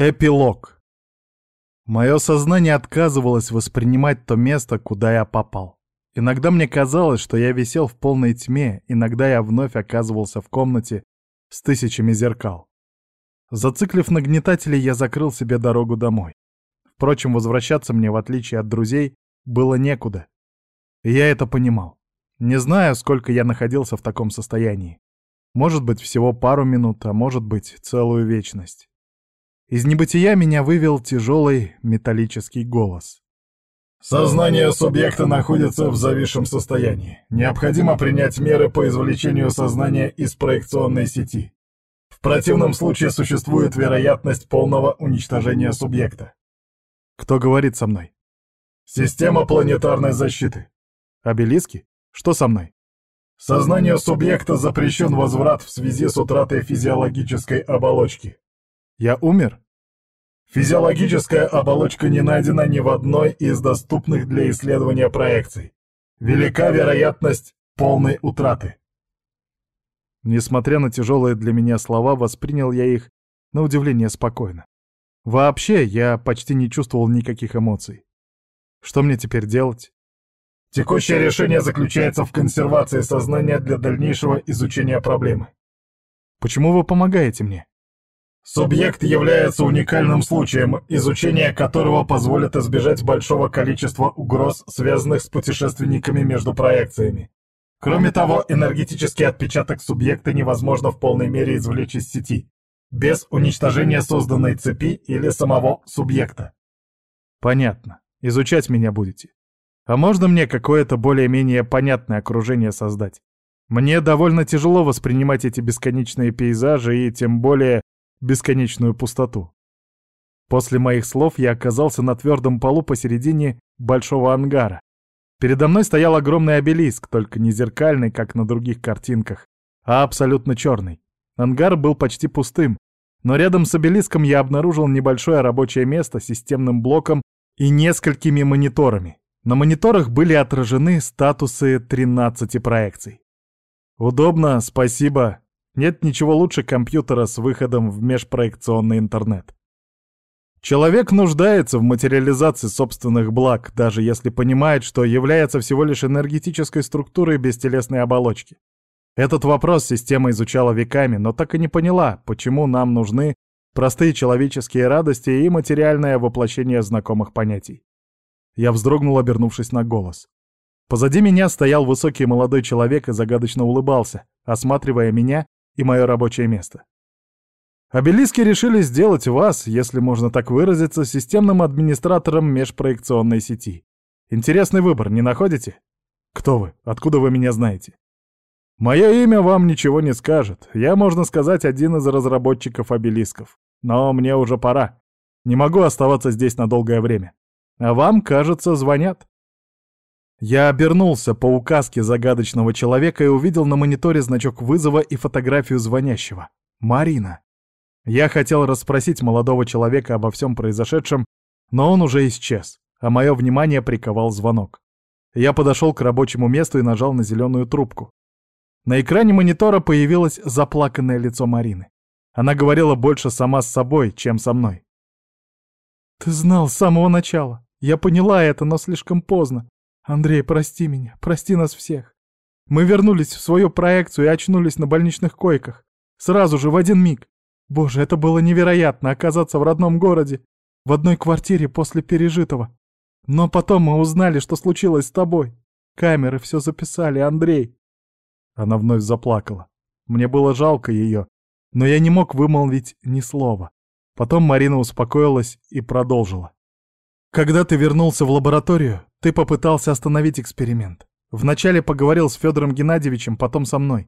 Эпилог. Мое сознание отказывалось воспринимать то место, куда я попал. Иногда мне казалось, что я висел в полной тьме, иногда я вновь оказывался в комнате с тысячами зеркал. Зациклив нагнетатели, я закрыл себе дорогу домой. Впрочем, возвращаться мне, в отличие от друзей, было некуда. Я это понимал. Не знаю, сколько я находился в таком состоянии. Может быть, всего пару минут, а может быть, целую вечность. Из небытия меня вывел тяжелый металлический голос. Сознание субъекта находится в зависшем состоянии. Необходимо принять меры по извлечению сознания из проекционной сети. В противном случае существует вероятность полного уничтожения субъекта. Кто говорит со мной? Система планетарной защиты. Обелиски? Что со мной? Сознанию субъекта запрещен возврат в связи с утратой физиологической оболочки. Я умер? Физиологическая оболочка не найдена ни в одной из доступных для исследования проекций. Велика вероятность полной утраты. Несмотря на тяжелые для меня слова, воспринял я их на удивление спокойно. Вообще, я почти не чувствовал никаких эмоций. Что мне теперь делать? Текущее решение заключается в консервации сознания для дальнейшего изучения проблемы. Почему вы помогаете мне? Субъект является уникальным случаем, изучение которого позволит избежать большого количества угроз, связанных с путешественниками между проекциями. Кроме того, энергетический отпечаток субъекта невозможно в полной мере извлечь из сети, без уничтожения созданной цепи или самого субъекта. Понятно. Изучать меня будете. А можно мне какое-то более-менее понятное окружение создать? Мне довольно тяжело воспринимать эти бесконечные пейзажи и тем более бесконечную пустоту. После моих слов я оказался на твердом полу посередине большого ангара. Передо мной стоял огромный обелиск, только не зеркальный, как на других картинках, а абсолютно черный. Ангар был почти пустым, но рядом с обелиском я обнаружил небольшое рабочее место с системным блоком и несколькими мониторами. На мониторах были отражены статусы 13 проекций. Удобно, спасибо, нет ничего лучше компьютера с выходом в межпроекционный интернет. Человек нуждается в материализации собственных благ, даже если понимает, что является всего лишь энергетической структурой бестелесной оболочки. Этот вопрос система изучала веками, но так и не поняла, почему нам нужны простые человеческие радости и материальное воплощение знакомых понятий. Я вздрогнул, обернувшись на голос. Позади меня стоял высокий молодой человек и загадочно улыбался, осматривая меня и мое рабочее место. Обелиски решили сделать вас, если можно так выразиться, системным администратором межпроекционной сети. Интересный выбор, не находите? Кто вы? Откуда вы меня знаете? Мое имя вам ничего не скажет. Я, можно сказать, один из разработчиков обелисков. Но мне уже пора. Не могу оставаться здесь на долгое время. А вам, кажется, звонят. Я обернулся по указке загадочного человека и увидел на мониторе значок вызова и фотографию звонящего. Марина. Я хотел расспросить молодого человека обо всем произошедшем, но он уже исчез, а мое внимание приковал звонок. Я подошел к рабочему месту и нажал на зеленую трубку. На экране монитора появилось заплаканное лицо Марины. Она говорила больше сама с собой, чем со мной. «Ты знал с самого начала. Я поняла это, но слишком поздно. Андрей, прости меня, прости нас всех. Мы вернулись в свою проекцию и очнулись на больничных койках. Сразу же, в один миг. Боже, это было невероятно, оказаться в родном городе, в одной квартире после пережитого. Но потом мы узнали, что случилось с тобой. Камеры все записали, Андрей. Она вновь заплакала. Мне было жалко ее, но я не мог вымолвить ни слова. Потом Марина успокоилась и продолжила. Когда ты вернулся в лабораторию, ты попытался остановить эксперимент. Вначале поговорил с Федором Геннадьевичем, потом со мной.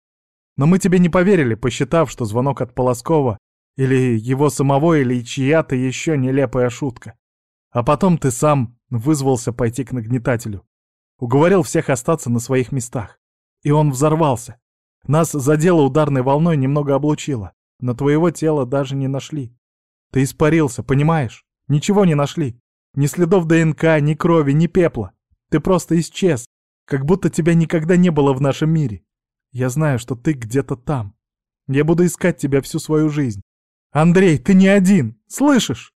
Но мы тебе не поверили, посчитав, что звонок от Полоскова или его самого, или чья-то еще нелепая шутка. А потом ты сам вызвался пойти к нагнетателю. Уговорил всех остаться на своих местах. И он взорвался. Нас задело ударной волной, немного облучило. Но твоего тела даже не нашли. Ты испарился, понимаешь? Ничего не нашли. Ни следов ДНК, ни крови, ни пепла. Ты просто исчез, как будто тебя никогда не было в нашем мире. Я знаю, что ты где-то там. Я буду искать тебя всю свою жизнь. Андрей, ты не один, слышишь?»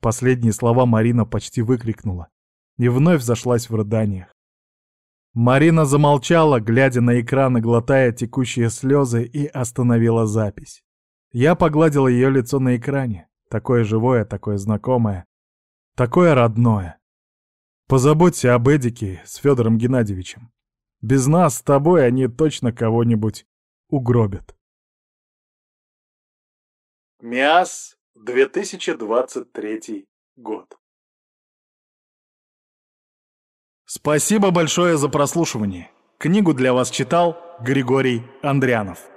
Последние слова Марина почти выкрикнула и вновь зашлась в рыданиях. Марина замолчала, глядя на экран и глотая текущие слезы, и остановила запись. Я погладил ее лицо на экране, такое живое, такое знакомое, такое родное. Позаботься об Эдике с Федором Геннадьевичем. Без нас с тобой они точно кого-нибудь угробят. МИАС, 2023 год. Спасибо большое за прослушивание. Книгу для вас читал Григорий Андрянов.